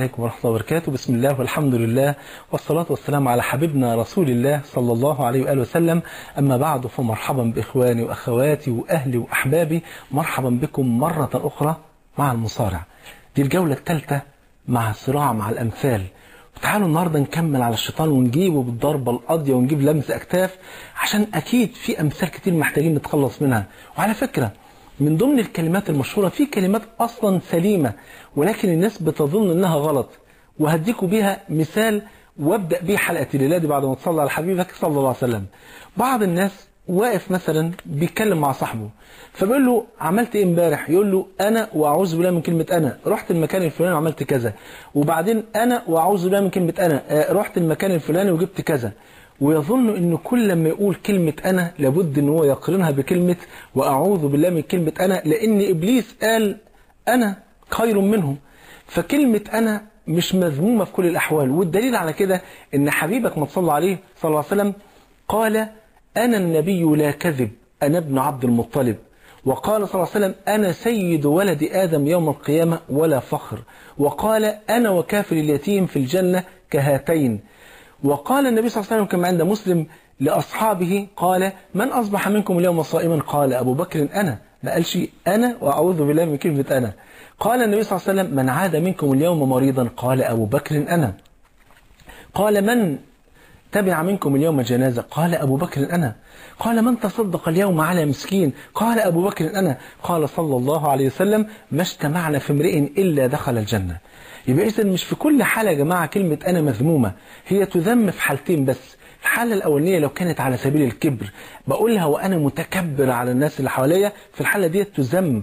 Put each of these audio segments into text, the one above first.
عليكم ورحمة الله وبركاته. بسم الله والحمد لله والصلاة والسلام على حبيبنا رسول الله صلى الله عليه وآله وسلم. أما بعد فمرحبا بإخواني وأخواتي وأهلي وأحبابي. مرحبا بكم مرة أخرى مع المصارع. دي الجولة الثالثة مع الصراع مع الأمثال. تعالوا النهاردة نكمل على الشيطان ونجيبه بالضربة القاضية ونجيب لمس أكتاف عشان أكيد في أمثال كتير محتاجين نتخلص منها. وعلى فكرة من ضمن الكلمات المشهورة في كلمات أصلا سليمة ولكن الناس بتظن إنها غلط. وهديكوا بيها مثال وابدأ بيه الليلة دي بعد ما تصلي على حبيبك صلى الله عليه وسلم. بعض الناس واقف مثلا بيتكلم مع صاحبه فبيقول له عملت إيه امبارح؟ يقول له أنا وأعوذ بالله من كلمة أنا. رحت المكان الفلاني وعملت كذا. وبعدين أنا وأعوذ بالله من كلمة أنا. آه، رحت المكان الفلاني وجبت كذا. ويظن إن كل لما يقول كلمة أنا لابد إن هو يقرنها بكلمة وأعوذ بالله من كلمة أنا لأن إبليس قال أنا خير منهم. فكلمة أنا مش مذمومة في كل الأحوال. والدليل على كده إن حبيبك ما تصلى عليه صلى الله عليه وسلم قال أنا النبي لا كذب أنا ابن عبد المطلب. وقال صلى الله عليه وسلم أنا سيد ولد آدم يوم القيامة ولا فخر. وقال أنا وكافر اليتيم في الجنة كهاتين. وقال النبي صلى الله عليه وسلم كما عند مسلم لأصحابه قال من أصبح منكم اليوم صائما؟ قال أبو بكر أنا. ما قالش أنا وأعوذ بالله من كلمة أنا قال النبي صلى الله عليه وسلم من عاد منكم اليوم مريضا؟ قال أبو بكر أنا. قال من تبع منكم اليوم جنازة؟ قال أبو بكر أنا. قال من تصدق اليوم على مسكين؟ قال أبو بكر أنا. قال صلى الله عليه وسلم ما اجتمعنا في امرئ إلا دخل الجنة. يبقى إذن مش في كل حالة يا جماعة كلمة أنا مذمومة. هي تذم في حالتين بس. الحالة الأولانية لو كانت على سبيل الكبر بقولها وأنا متكبر على الناس اللي حواليا في الحالة دي تذم.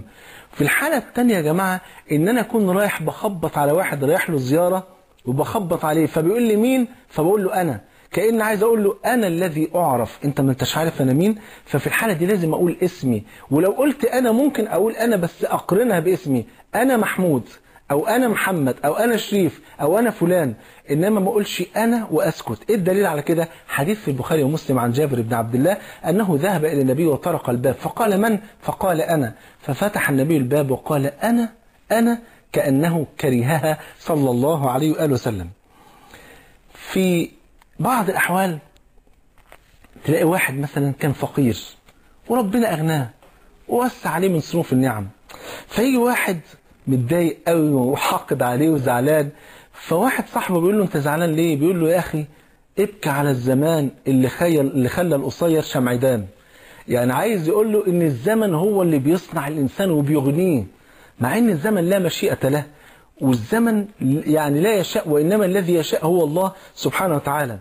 في الحالة الثانية يا جماعة إن أنا أكون رايح بخبط على واحد رايح له زيارة وبخبط عليه فبيقول لي مين؟ فبقول له أنا. كأن عايز أقول له أنا الذي أعرف. أنت ما أنتش عارف أنا مين؟ ففي الحالة دي لازم أقول اسمي. ولو قلت أنا ممكن أقول أنا بس أقرنها باسمي. أنا محمود. أو أنا محمد أو أنا شريف أو أنا فلان إنما ما أقولش أنا وأسكت. إيه الدليل على كده؟ حديث في البخاري ومسلم عن جابر بن عبد الله أنه ذهب إلى النبي وطرق الباب فقال من؟ فقال أنا. ففتح النبي الباب وقال أنا أنا كأنه كرهها صلى الله عليه وآله وسلم. في بعض الأحوال تلاقي واحد مثلا كان فقير وربنا أغناه ووسع عليه من صنوف النعم فيجي واحد متضايق قوي وحاقد عليه وزعلان. فواحد صاحبه بيقول له انت زعلان ليه؟ بيقول له يا أخي ابكي على الزمان اللي خيل اللي خلى القصير شمعدان. يعني عايز يقول له إن الزمن هو اللي بيصنع الإنسان وبيغنيه مع إن الزمن لا مشيئة له والزمن يعني لا يشاء وإنما الذي يشاء هو الله سبحانه وتعالى.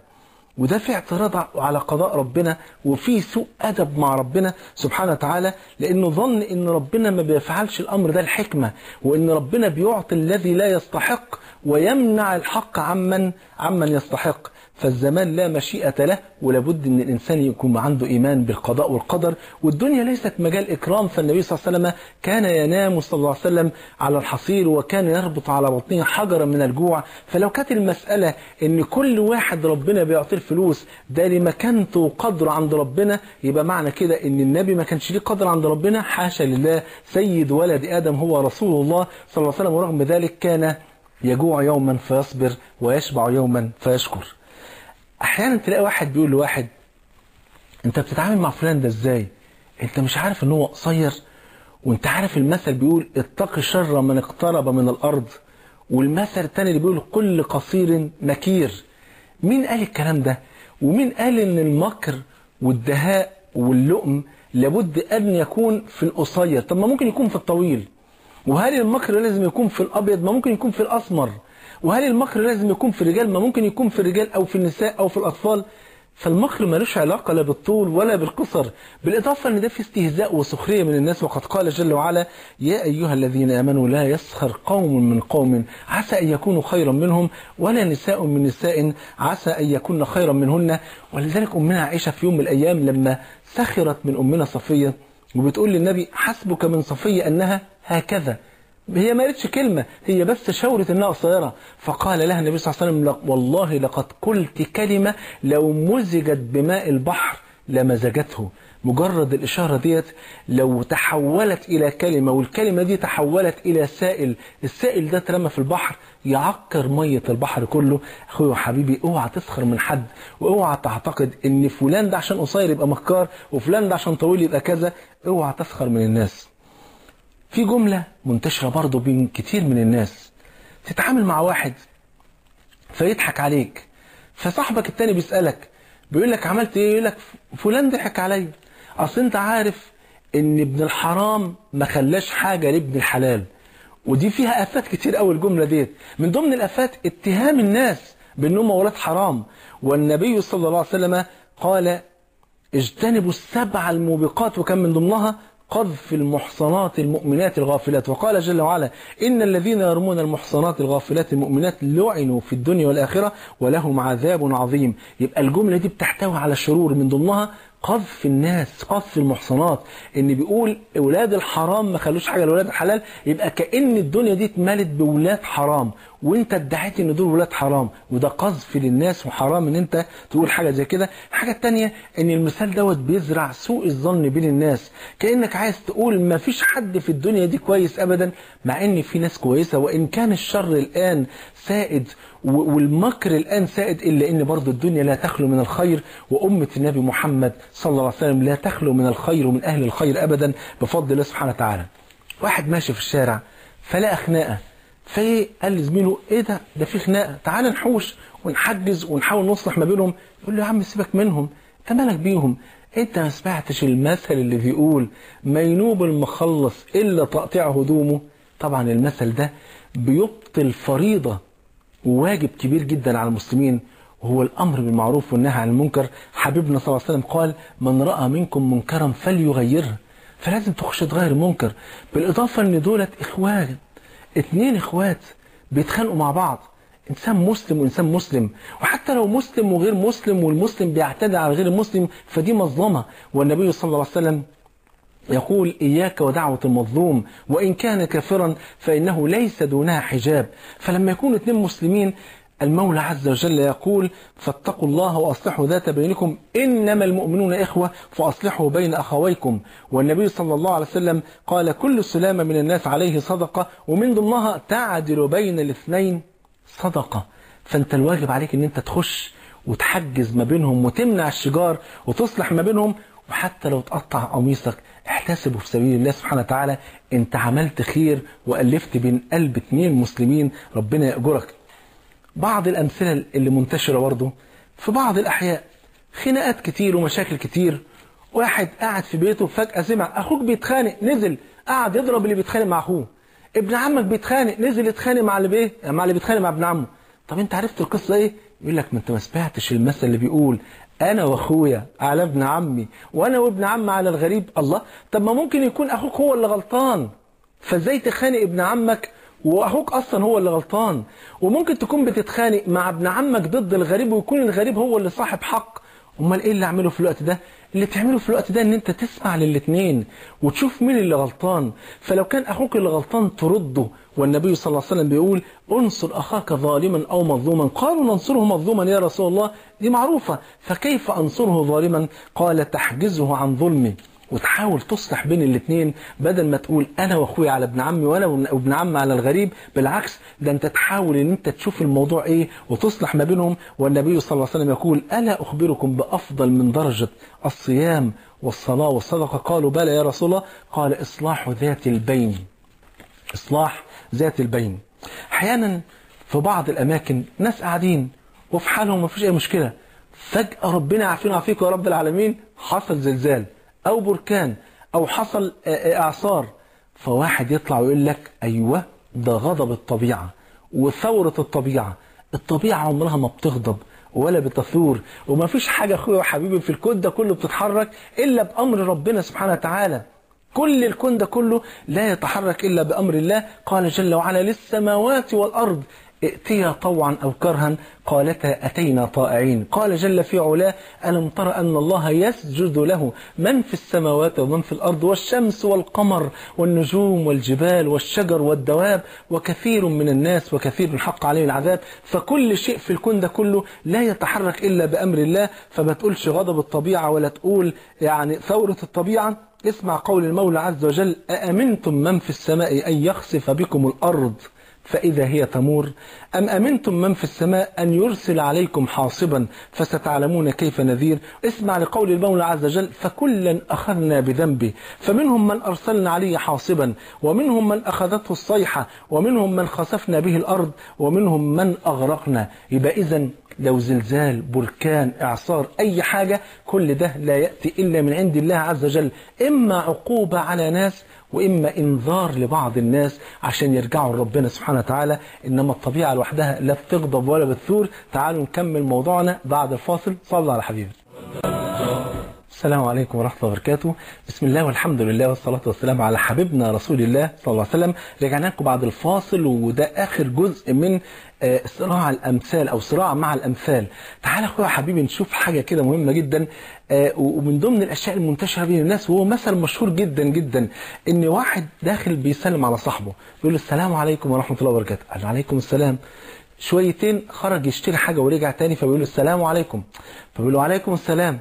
وده في اعتراض على قضاء ربنا وفي سوء أدب مع ربنا سبحانه وتعالى لأنه ظن أن ربنا ما بيفعلش الأمر ده الحكمة وأن ربنا بيعطي الذي لا يستحق ويمنع الحق عمن عمن يستحق. فالزمان لا مشيئة له ولابد أن الإنسان يكون عنده إيمان بالقضاء والقدر. والدنيا ليست مجال إكرام فالنبي صلى الله عليه وسلم كان ينام صلى الله عليه وسلم على الحصير وكان يربط على بطنه حجرا من الجوع. فلو كانت المسألة أن كل واحد ربنا بيعطيه الفلوس ده لمكانته وقدره عند ربنا يبقى معنى كده أن النبي ما كانش ليه قدر عند ربنا. حاشا لله سيد ولد آدم هو رسول الله صلى الله عليه وسلم ورغم ذلك كان يجوع يوما فيصبر ويشبع يوما فيشكر. أحيانا تلاقي واحد بيقول لواحد أنت بتتعامل مع فلان ده إزاي؟ أنت مش عارف إن هو قصير. وأنت عارف المثل بيقول اتق شر من اقترب من الأرض. والمثل الثاني اللي بيقول كل قصير نكير. مين قال الكلام ده؟ ومين قال إن المكر والدهاء واللؤم لابد أن يكون في القصير؟ طب ما ممكن يكون في الطويل. وهل المكر لازم يكون في الأبيض؟ ما ممكن يكون في الأسمر. وهل المكر لازم يكون في الرجال؟ ما ممكن يكون في الرجال أو في النساء أو في الأطفال. فالمكر ملوش علاقة لا بالطول ولا بالقصر. بالإضافة أن ده في استهزاء وسخرية من الناس. وقد قال جل وعلا يا أيها الذين آمنوا لا يسخر قوم من قوم. عسى أن يكونوا خيرا منهم ولا نساء من نساء. عسى أن يكون خيرا منهن. ولذلك أمنا عائشة في يوم من الأيام لما سخرت من أمنا صفية وبتقول للنبي حسبك من صفية أنها هكذا. هي ما قالتش كلمة هي بس شاورت إنها قصيرة. فقال لها النبي صلى الله عليه وسلم "لق- والله لقد قلت كلمة لو مزجت بماء البحر لمزجته مجرد الإشارة ديت لو تحولت إلى كلمة والكلمة دي تحولت إلى سائل السائل ده اترمى في البحر يعكر مية البحر كله. أخوي وحبيبي أوعى تسخر من حد وأوعى تعتقد إن فلان ده عشان قصير يبقى مكار وفلان ده عشان طويل يبقى كذا أوعى تسخر من الناس. في جملة منتشرة برضه بين كتير من الناس. تتعامل مع واحد فيضحك عليك فصاحبك التاني بيسألك بيقول لك عملت إيه؟ يقول لك فلان ضحك عليا. أصل أنت عارف إن ابن الحرام ما خلاش حاجة لابن الحلال. ودي فيها آفات كتير قوي الجملة ديت. من ضمن الآفات اتهام الناس بأنهم أولاد حرام. والنبي صلى الله عليه وسلم قال اجتنبوا السبع الموبقات وكان من ضمنها قذف المحصنات المؤمنات الغافلات. وقال جل وعلا إن الذين يرمون المحصنات الغافلات المؤمنات لعنوا في الدنيا والآخرة ولهم عذاب عظيم. يبقى الجملة دي بتحتوي على شرور من ضمنها قذف الناس قذف المحصنات. إن بيقول أولاد الحرام ما خلوش حاجة لاولاد الحلال يبقى كأن الدنيا دي اتملت باولاد حرام. وأنت ادعيت إن دول ولاد حرام. وده قذف للناس وحرام إن أنت تقول حاجة زي كده. الحاجة الثانية إن المثال دوت بيزرع سوء الظن بين الناس. كأنك عايز تقول ما فيش حد في الدنيا دي كويس ابدا مع إن في ناس كويسة. وإن كان الشر الآن سائد والمكر الآن سائد إلا إن برضو الدنيا لا تخلو من الخير وأمة النبي محمد صلى الله عليه وسلم لا تخلو من الخير ومن أهل الخير أبدا بفضل الله سبحانه وتعالى. واحد ماشي في الشارع فلقى خناقة فايه قال لزميله إيه ده؟ ده في خناقة تعال نحوش ونحجز ونحاول نصلح ما بينهم. يقول له يا عم سيبك منهم أنت مالك بيهم؟ أنت ما سمعتش المثل اللي بيقول ما ينوب المخلص إلا تقطيع هدومه؟ طبعا المثل ده بيبطل فريضة وواجب كبير جدا على المسلمين وهو الأمر بالمعروف والنهي عن المنكر. حبيبنا صلى الله عليه وسلم قال من رأى منكم منكرا فليغيره. فلازم تخش تغير المنكر. بالإضافة أن دولت إخوان اتنين إخوات بيتخانقوا مع بعض. إنسان مسلم وإنسان مسلم. وحتى لو مسلم وغير مسلم والمسلم بيعتدي على غير المسلم فدي مظلمة. والنبي صلى الله عليه وسلم يقول إياك ودعوة المظلوم وإن كان كافرا فإنه ليس دونها حجاب. فلما يكون اثنين مسلمين المولى عز وجل يقول فاتقوا الله وأصلحوا ذات بينكم إنما المؤمنون إخوة فأصلحوا بين أخويكم. والنبي صلى الله عليه وسلم قال كل سلامة من الناس عليه صدقة ومن ضمنها تعدل بين الاثنين صدقة. فأنت الواجب عليك أن أنت تخش وتحجز ما بينهم وتمنع الشجار وتصلح ما بينهم وحتى لو تقطع قميصك احتسبه في سبيل الله سبحانه وتعالى انت عملت خير وألفت بين قلب اتنين مسلمين ربنا يأجرك. بعض الأمثلة اللي منتشرة برضه في بعض الأحياء خناقات كتير ومشاكل كتير واحد قاعد في بيته فجأة سمع أخوك بيتخانق نزل قاعد يضرب اللي بيتخانق مع أخوه. ابن عمك بيتخانق نزل يتخانق مع اللي بيه مع اللي بيتخانق مع ابن عمه. طب انت عرفت القصة إيه؟ يقول لك ما انت ما سمعتش المثل اللي بيقول أنا وأخويا على ابن عمي وأنا وابن عمي على الغريب؟ الله طب ما ممكن يكون أخوك هو اللي غلطان. فازاي تخانق ابن عمك وأخوك أصلا هو اللي غلطان؟ وممكن تكون بتتخانق مع ابن عمك ضد الغريب ويكون الغريب هو اللي صاحب حق. امال إيه اللي اعمله في الوقت ده؟ اللي تعمله في الوقت ده ان انت تسمع للاثنين وتشوف مين اللي غلطان. فلو كان أخوك اللي غلطان ترده والنبي صلى الله عليه وسلم بيقول انصر أخاك ظالما أو مظلوما. قالوا ننصره مظلوما يا رسول الله دي معروفة. فكيف أنصره ظالما؟ قال تحجزه عن ظلمه وتحاول تصلح بين الاثنين بدل ما تقول أنا وأخويا على ابن عمي وأنا وابن عمي على الغريب بالعكس ده أنت تحاول إن أنت تشوف الموضوع إيه وتصلح ما بينهم. والنبي صلى الله عليه وسلم يقول ألا أخبركم بأفضل من درجة الصيام والصلاة والصدقة؟ قالوا بلى يا رسول الله. قال إصلاح ذات البين. إصلاح ذات البين. أحيانا في بعض الأماكن ناس قاعدين وفي حالهم ما فيش أي مشكلة. فجأة ربنا يعافينا ويعافيكم يا رب العالمين. حصل زلزال. أو بركان أو حصل إعصار. فواحد يطلع ويقول لك أيوه ده غضب الطبيعة وثورة الطبيعة. الطبيعة عمرها ما بتغضب ولا بتثور وما فيش حاجة أخويا وحبيبي في الكون ده كله بتتحرك إلا بأمر ربنا سبحانه وتعالى. كل الكون ده كله لا يتحرك إلا بأمر الله. قال جل وعلا للسماوات والأرض ائتيا طوعا أو كرها قالتا أتينا طائعين. قال جل في علاه ألم تر أن الله يسجد له؟ من في السماوات ومن في الأرض والشمس والقمر والنجوم والجبال والشجر والدواب وكثير من الناس وكثير حق عليه العذاب. فكل شيء في الكون ده كله لا يتحرك إلا بأمر الله. فما تقولش غضب الطبيعة ولا تقول يعني ثورة الطبيعة. اسمع قول المولى عز وجل أأمنتم من في السماء أن يخسف بكم الأرض؟ فإذا هي تمور. أم أمنتم من في السماء أن يرسل عليكم حاصبا فستعلمون كيف نذير؟ اسمع لقول المولى عز وجل فكلا أخذنا بذنبه. فمنهم من أرسلنا عليه حاصبا ومنهم من أخذته الصيحة ومنهم من خسفنا به الأرض ومنهم من أغرقنا. يبقى إذا لو زلزال بركان إعصار أي حاجة كل ده لا يأتي إلا من عند الله عز وجل. إما عقوبة على ناس وإما إنذار لبعض الناس عشان يرجعوا لربنا سبحانه وتعالى. إنما الطبيعة لوحدها لا بتغضب ولا بتثور. تعالوا نكمل موضوعنا بعد الفاصل. صلى على حبيبي. السلام عليكم ورحمة الله وبركاته. بسم الله والحمد لله والصلاة والسلام على حبيبنا رسول الله صلى الله عليه وسلم. رجعنا لكم بعد الفاصل وده آخر جزء من آه، صراع الأمثال أو صراع مع الأمثال. تعال يا أخويا حبيبي نشوف حاجة كده مهمة جدا آه، ومن ضمن الأشياء المنتشرة بين الناس وهو مثل مشهور جدا جدا إن واحد داخل بيسلم على صاحبه يقول له السلام عليكم ورحمة الله وبركاته. قال له عليكم السلام. شويتين خرج يشتري حاجة ورجع تاني فبيقول له السلام عليكم. فبيقول له عليكم السلام.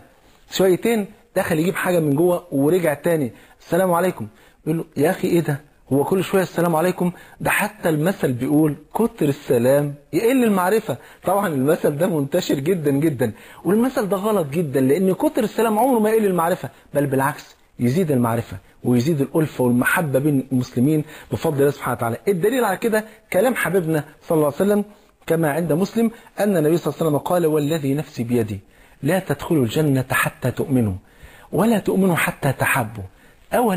شويتين دخل يجيب حاجة من جوه ورجع تاني. السلام عليكم. يقول له يا أخي إيه ده؟ هو كل شوية السلام عليكم. ده حتى المثل بيقول كتر السلام يقل المعرفة. طبعا المثل ده منتشر جدا جدا. والمثل ده غلط جدا لأن كتر السلام عمره ما يقل المعرفة بل بالعكس يزيد المعرفة ويزيد الألفة والمحبة بين المسلمين بفضل الله سبحانه وتعالى. الدليل على كده كلام حبيبنا صلى الله عليه وسلم كما عند مسلم أن النبي صلى الله عليه وسلم قال والذي نفسي بيدي لا تدخلوا الجنة حتى تؤمنوا ولا تؤمنوا حتى تحبوا أولا